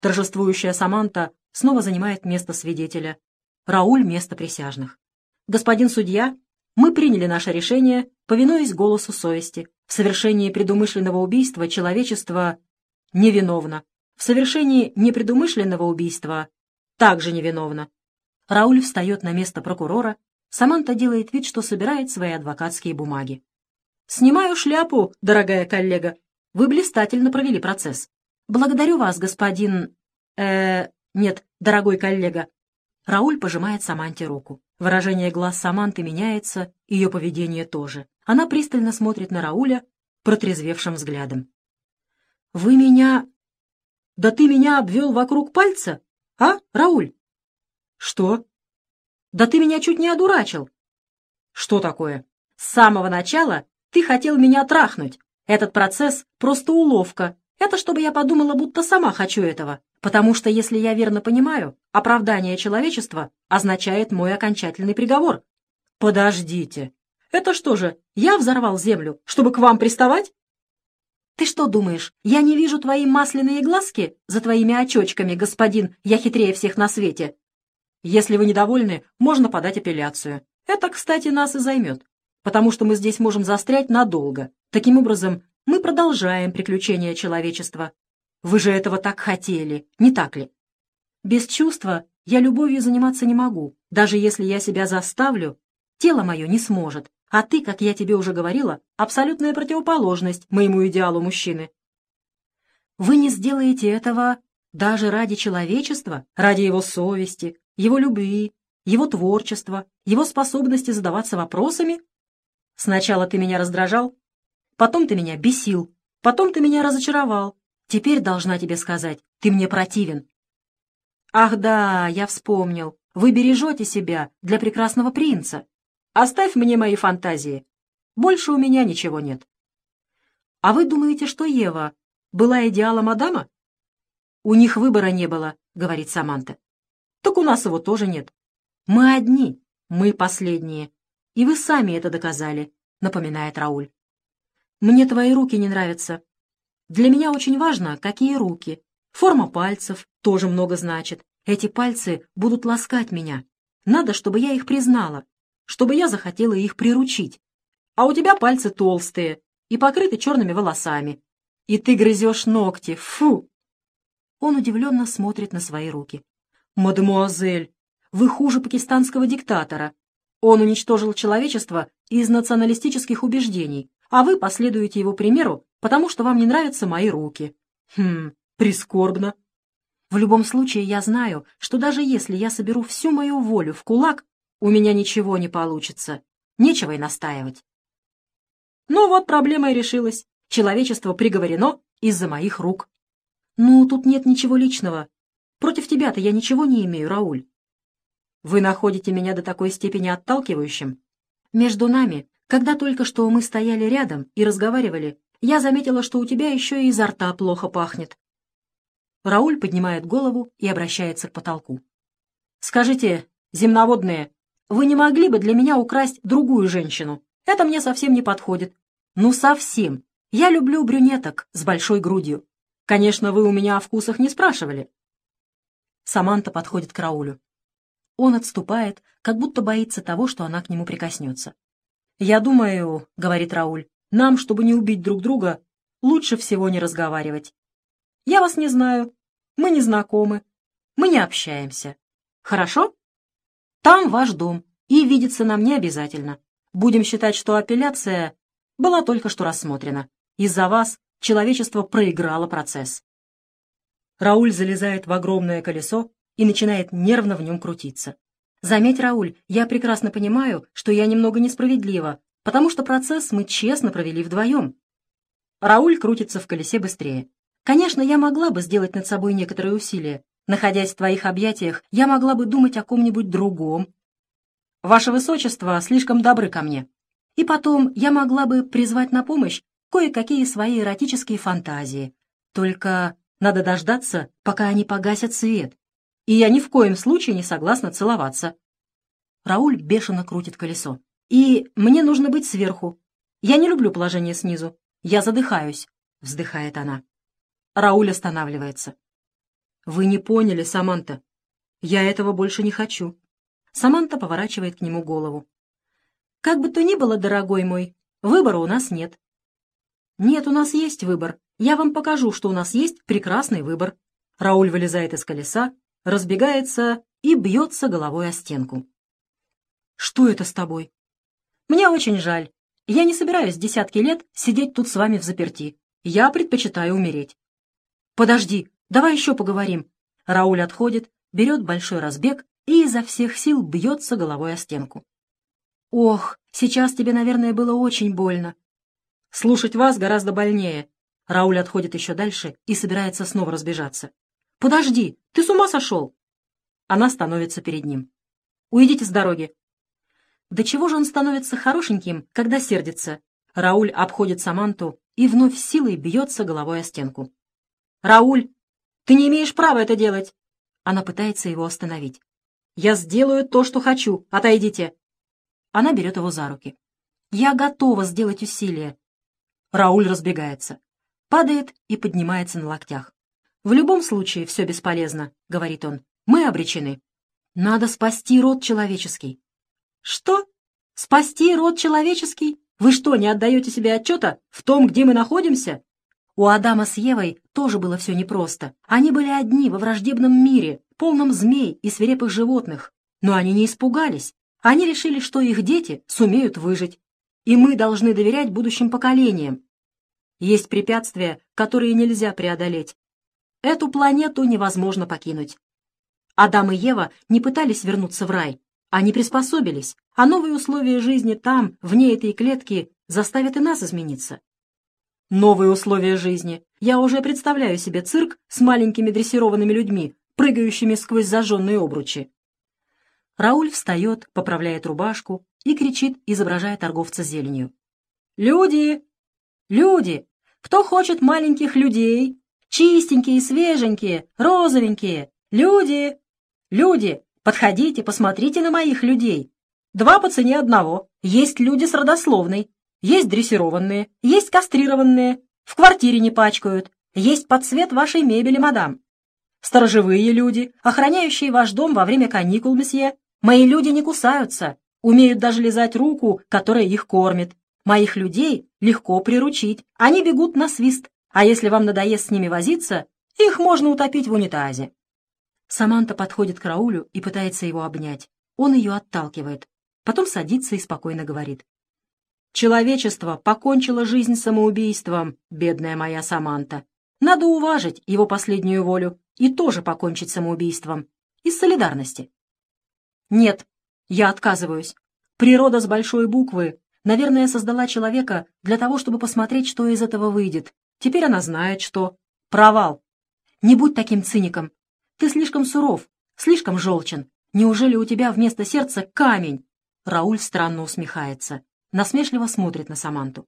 Торжествующая Саманта снова занимает место свидетеля. Рауль — место присяжных. Господин судья, мы приняли наше решение, повинуясь голосу совести. В совершении предумышленного убийства человечество невиновно. В совершении непредумышленного убийства также невиновно. Рауль встает на место прокурора. Саманта делает вид, что собирает свои адвокатские бумаги. «Снимаю шляпу, дорогая коллега. Вы блистательно провели процесс. Благодарю вас, господин... э нет, дорогой коллега». Рауль пожимает Саманте руку. Выражение глаз Саманты меняется, ее поведение тоже. Она пристально смотрит на Рауля протрезвевшим взглядом. «Вы меня... Да ты меня обвел вокруг пальца, а, Рауль?» «Что?» «Да ты меня чуть не одурачил». «Что такое?» «С самого начала ты хотел меня трахнуть. Этот процесс — просто уловка. Это чтобы я подумала, будто сама хочу этого. Потому что, если я верно понимаю, оправдание человечества означает мой окончательный приговор. Подождите. Это что же, я взорвал землю, чтобы к вам приставать? Ты что думаешь, я не вижу твои масляные глазки за твоими очочками, господин, я хитрее всех на свете? Если вы недовольны, можно подать апелляцию. Это, кстати, нас и займет, потому что мы здесь можем застрять надолго. Таким образом, мы продолжаем приключения человечества. Вы же этого так хотели, не так ли? Без чувства я любовью заниматься не могу. Даже если я себя заставлю, тело мое не сможет. А ты, как я тебе уже говорила, абсолютная противоположность моему идеалу мужчины. Вы не сделаете этого даже ради человечества, ради его совести, его любви, его творчества, его способности задаваться вопросами? Сначала ты меня раздражал, потом ты меня бесил, потом ты меня разочаровал, Теперь должна тебе сказать, ты мне противен. Ах да, я вспомнил. Вы бережете себя для прекрасного принца. Оставь мне мои фантазии. Больше у меня ничего нет. А вы думаете, что Ева была идеалом Адама? У них выбора не было, говорит Саманта. Так у нас его тоже нет. Мы одни, мы последние. И вы сами это доказали, напоминает Рауль. Мне твои руки не нравятся, для меня очень важно, какие руки. Форма пальцев тоже много значит. Эти пальцы будут ласкать меня. Надо, чтобы я их признала, чтобы я захотела их приручить. А у тебя пальцы толстые и покрыты черными волосами. И ты грызешь ногти. Фу!» Он удивленно смотрит на свои руки. «Мадемуазель, вы хуже пакистанского диктатора. Он уничтожил человечество из националистических убеждений, а вы последуете его примеру потому что вам не нравятся мои руки. Хм, прискорбно. В любом случае, я знаю, что даже если я соберу всю мою волю в кулак, у меня ничего не получится. Нечего и настаивать. Ну вот, проблема и решилась. Человечество приговорено из-за моих рук. Ну, тут нет ничего личного. Против тебя-то я ничего не имею, Рауль. Вы находите меня до такой степени отталкивающим? Между нами, когда только что мы стояли рядом и разговаривали, я заметила, что у тебя еще и изо рта плохо пахнет. Рауль поднимает голову и обращается к потолку. «Скажите, земноводные, вы не могли бы для меня украсть другую женщину? Это мне совсем не подходит. Ну, совсем. Я люблю брюнеток с большой грудью. Конечно, вы у меня о вкусах не спрашивали». Саманта подходит к Раулю. Он отступает, как будто боится того, что она к нему прикоснется. «Я думаю», — говорит Рауль, нам, чтобы не убить друг друга, лучше всего не разговаривать. Я вас не знаю, мы не знакомы, мы не общаемся. Хорошо? Там ваш дом, и видеться нам не обязательно. Будем считать, что апелляция была только что рассмотрена. Из-за вас человечество проиграло процесс. Рауль залезает в огромное колесо и начинает нервно в нем крутиться. Заметь, Рауль, я прекрасно понимаю, что я немного несправедлива, потому что процесс мы честно провели вдвоем. Рауль крутится в колесе быстрее. Конечно, я могла бы сделать над собой некоторые усилия. Находясь в твоих объятиях, я могла бы думать о ком-нибудь другом. Ваше Высочество слишком добры ко мне. И потом я могла бы призвать на помощь кое-какие свои эротические фантазии. Только надо дождаться, пока они погасят свет. И я ни в коем случае не согласна целоваться. Рауль бешено крутит колесо. И мне нужно быть сверху. Я не люблю положение снизу. Я задыхаюсь», — вздыхает она. Рауль останавливается. Вы не поняли, Саманта. Я этого больше не хочу. Саманта поворачивает к нему голову. Как бы то ни было, дорогой мой, выбора у нас нет. Нет, у нас есть выбор. Я вам покажу, что у нас есть прекрасный выбор. Рауль вылезает из колеса, разбегается и бьется головой о стенку. Что это с тобой? Мне очень жаль. Я не собираюсь десятки лет сидеть тут с вами в заперти. Я предпочитаю умереть. Подожди, давай еще поговорим. Рауль отходит, берет большой разбег и изо всех сил бьется головой о стенку. Ох, сейчас тебе, наверное, было очень больно. Слушать вас гораздо больнее. Рауль отходит еще дальше и собирается снова разбежаться. «Подожди, ты с ума сошел?» Она становится перед ним. «Уйдите с дороги». До чего же он становится хорошеньким, когда сердится? Рауль обходит Саманту и вновь силой бьется головой о стенку. «Рауль, ты не имеешь права это делать!» Она пытается его остановить. «Я сделаю то, что хочу. Отойдите!» Она берет его за руки. «Я готова сделать усилие». Рауль разбегается. Падает и поднимается на локтях. «В любом случае все бесполезно», — говорит он. «Мы обречены. Надо спасти род человеческий». «Что? Спасти род человеческий? Вы что, не отдаете себе отчета в том, где мы находимся?» У Адама с Евой тоже было все непросто. Они были одни во враждебном мире, полном змей и свирепых животных. Но они не испугались. Они решили, что их дети сумеют выжить. И мы должны доверять будущим поколениям. Есть препятствия, которые нельзя преодолеть. Эту планету невозможно покинуть. Адам и Ева не пытались вернуться в рай. Они приспособились, а новые условия жизни там, вне этой клетки, заставят и нас измениться. Новые условия жизни. Я уже представляю себе цирк с маленькими дрессированными людьми, прыгающими сквозь зажженные обручи. Рауль встает, поправляет рубашку и кричит, изображая торговца зеленью. «Люди! Люди! Кто хочет маленьких людей? Чистенькие, свеженькие, розовенькие. Люди! Люди! Подходите, посмотрите на моих людей. Два по цене одного. Есть люди с родословной. Есть дрессированные, есть кастрированные. В квартире не пачкают. Есть под цвет вашей мебели, мадам. Сторожевые люди, охраняющие ваш дом во время каникул, месье. Мои люди не кусаются, умеют даже лизать руку, которая их кормит. Моих людей легко приручить, они бегут на свист, а если вам надоест с ними возиться, их можно утопить в унитазе. Саманта подходит к Раулю и пытается его обнять. Он ее отталкивает. Потом садится и спокойно говорит. «Человечество покончило жизнь самоубийством, бедная моя Саманта. Надо уважить его последнюю волю и тоже покончить самоубийством. Из солидарности». «Нет, я отказываюсь. Природа с большой буквы Наверное, создала человека для того, чтобы посмотреть, что из этого выйдет. Теперь она знает, что... Провал. Не будь таким циником. Ты слишком суров, слишком желчен. Неужели у тебя вместо сердца камень? Рауль странно усмехается. Насмешливо смотрит на Саманту.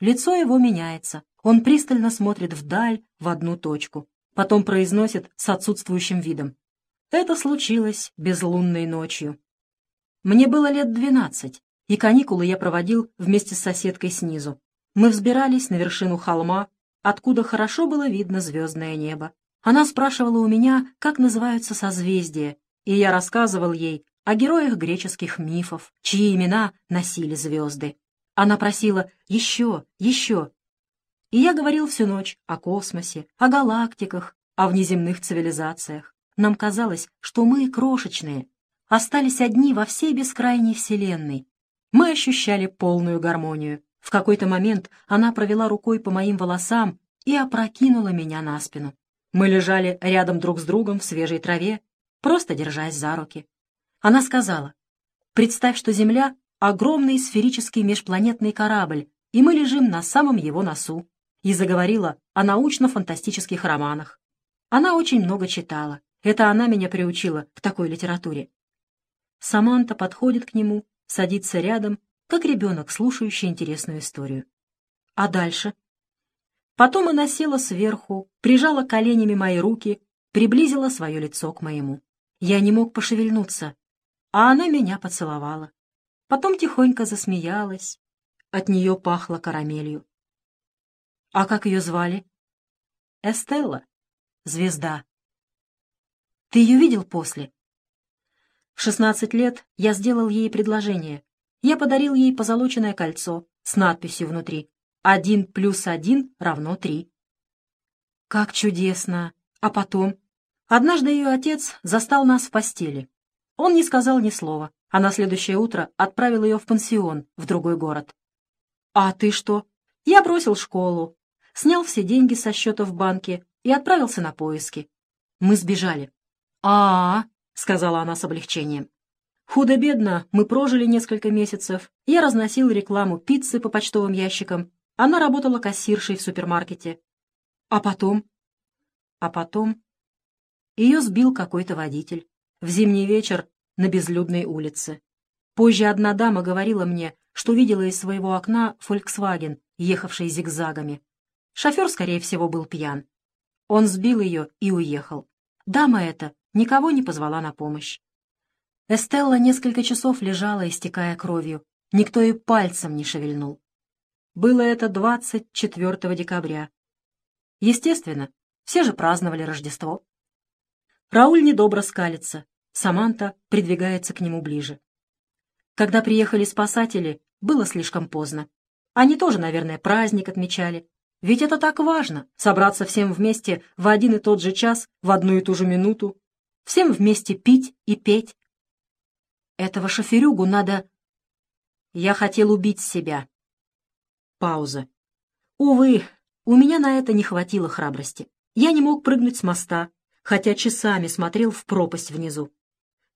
Лицо его меняется. Он пристально смотрит вдаль, в одну точку. Потом произносит с отсутствующим видом. Это случилось безлунной ночью. Мне было лет двенадцать и каникулы я проводил вместе с соседкой снизу. Мы взбирались на вершину холма, откуда хорошо было видно звездное небо. Она спрашивала у меня, как называются созвездия, и я рассказывал ей о героях греческих мифов, чьи имена носили звезды. Она просила «еще, еще». И я говорил всю ночь о космосе, о галактиках, о внеземных цивилизациях. Нам казалось, что мы крошечные, остались одни во всей бескрайней Вселенной, мы ощущали полную гармонию. В какой-то момент она провела рукой по моим волосам и опрокинула меня на спину. Мы лежали рядом друг с другом в свежей траве, просто держась за руки. Она сказала, «Представь, что Земля — огромный сферический межпланетный корабль, и мы лежим на самом его носу», и заговорила о научно-фантастических романах. Она очень много читала. Это она меня приучила к такой литературе. Саманта подходит к нему садится рядом, как ребенок, слушающий интересную историю. А дальше? Потом она села сверху, прижала коленями мои руки, приблизила свое лицо к моему. Я не мог пошевельнуться, а она меня поцеловала. Потом тихонько засмеялась. От нее пахло карамелью. А как ее звали? Эстелла. Звезда. Ты ее видел после?» В 16 лет я сделал ей предложение. Я подарил ей позолоченное кольцо с надписью внутри «Один плюс один равно три». Как чудесно! А потом? Однажды ее отец застал нас в постели. Он не сказал ни слова, а на следующее утро отправил ее в пансион в другой город. «А ты что?» Я бросил школу, снял все деньги со счета в банке и отправился на поиски. Мы сбежали. а, -а, -а сказала она с облегчением. Худо-бедно мы прожили несколько месяцев. Я разносил рекламу пиццы по почтовым ящикам. Она работала кассиршей в супермаркете. А потом? А потом ее сбил какой-то водитель. В зимний вечер на безлюдной улице. Позже одна дама говорила мне, что видела из своего окна «Фольксваген», ехавший зигзагами. Шофер, скорее всего, был пьян. Он сбил ее и уехал. Дама эта никого не позвала на помощь. Эстелла несколько часов лежала, истекая кровью. Никто и пальцем не шевельнул. Было это 24 декабря. Естественно, все же праздновали Рождество. Рауль недобро скалится. Саманта придвигается к нему ближе. Когда приехали спасатели, было слишком поздно. Они тоже, наверное, праздник отмечали. Ведь это так важно — собраться всем вместе в один и тот же час, в одну и ту же минуту. Всем вместе пить и петь. Этого шоферюгу надо... Я хотел убить себя. Пауза. Увы, у меня на это не хватило храбрости. Я не мог прыгнуть с моста, хотя часами смотрел в пропасть внизу.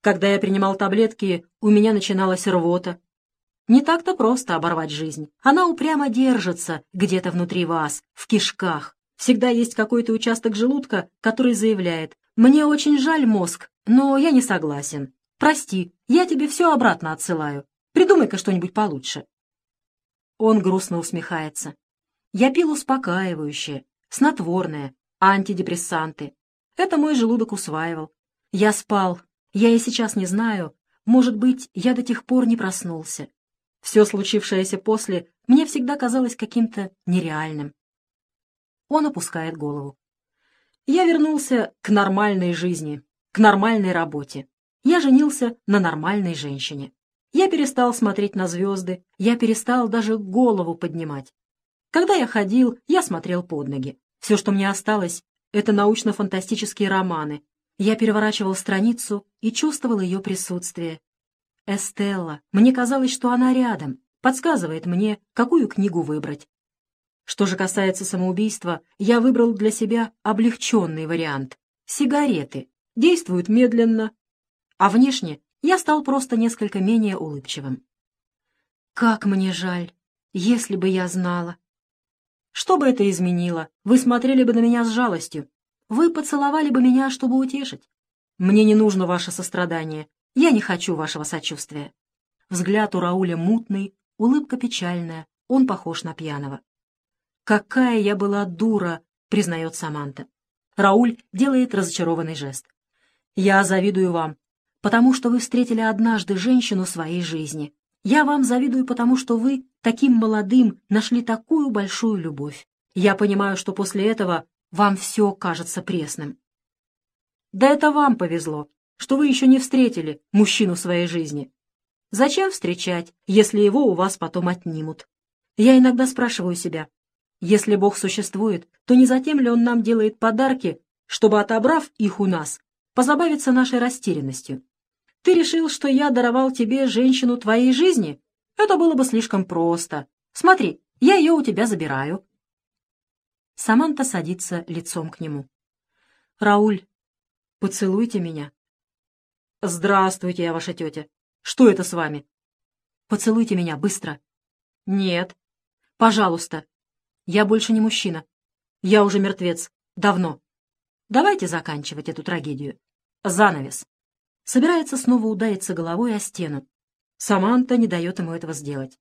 Когда я принимал таблетки, у меня начиналась рвота. Не так-то просто оборвать жизнь. Она упрямо держится где-то внутри вас, в кишках. Всегда есть какой-то участок желудка, который заявляет «Мне очень жаль мозг, но я не согласен. Прости, я тебе все обратно отсылаю. Придумай-ка что-нибудь получше». Он грустно усмехается. «Я пил успокаивающее, снотворное, антидепрессанты. Это мой желудок усваивал. Я спал, я и сейчас не знаю, может быть, я до тех пор не проснулся. Все случившееся после мне всегда казалось каким-то нереальным. Он опускает голову. Я вернулся к нормальной жизни, к нормальной работе. Я женился на нормальной женщине. Я перестал смотреть на звезды, я перестал даже голову поднимать. Когда я ходил, я смотрел под ноги. Все, что мне осталось, это научно-фантастические романы, я переворачивал страницу и чувствовал ее присутствие. Эстелла, мне казалось, что она рядом, подсказывает мне, какую книгу выбрать. Что же касается самоубийства, я выбрал для себя облегченный вариант. Сигареты. Действуют медленно. А внешне я стал просто несколько менее улыбчивым. Как мне жаль, если бы я знала. Что бы это изменило? Вы смотрели бы на меня с жалостью. Вы поцеловали бы меня, чтобы утешить. Мне не нужно ваше сострадание. Я не хочу вашего сочувствия. Взгляд у Рауля мутный, улыбка печальная. Он похож на пьяного. «Какая я была дура!» — признает Саманта. Рауль делает разочарованный жест. «Я завидую вам, потому что вы встретили однажды женщину своей жизни. Я вам завидую, потому что вы, таким молодым, нашли такую большую любовь. Я понимаю, что после этого вам все кажется пресным. Да это вам повезло, что вы еще не встретили мужчину своей жизни. Зачем встречать, если его у вас потом отнимут? Я иногда спрашиваю себя, если Бог существует, то не затем ли Он нам делает подарки, чтобы, отобрав их у нас, позабавиться нашей растерянностью? Ты решил, что я даровал тебе женщину твоей жизни? Это было бы слишком просто. Смотри, я ее у тебя забираю, Саманта садится лицом к нему. «Рауль, поцелуйте меня». «Здравствуйте, я ваша тетя. Что это с вами?» «Поцелуйте меня, быстро». «Нет». «Пожалуйста. Я больше не мужчина. Я уже мертвец. Давно. Давайте заканчивать эту трагедию. Занавес». Собирается снова удариться головой о стену. Саманта не дает ему этого сделать.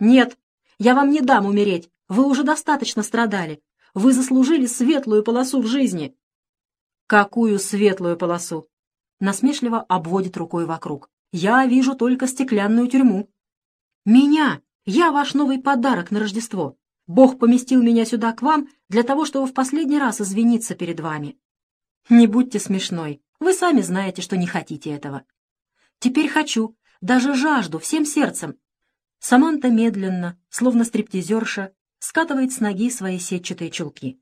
«Нет, я вам не дам умереть. Вы уже достаточно страдали. Вы заслужили светлую полосу в жизни». «Какую светлую полосу?» Насмешливо обводит рукой вокруг. «Я вижу только стеклянную тюрьму». «Меня! Я ваш новый подарок на Рождество. Бог поместил меня сюда к вам для того, чтобы в последний раз извиниться перед вами». «Не будьте смешной. Вы сами знаете, что не хотите этого. Теперь хочу, даже жажду, всем сердцем. Саманта медленно, словно стриптизерша, скатывает с ноги свои сетчатые чулки.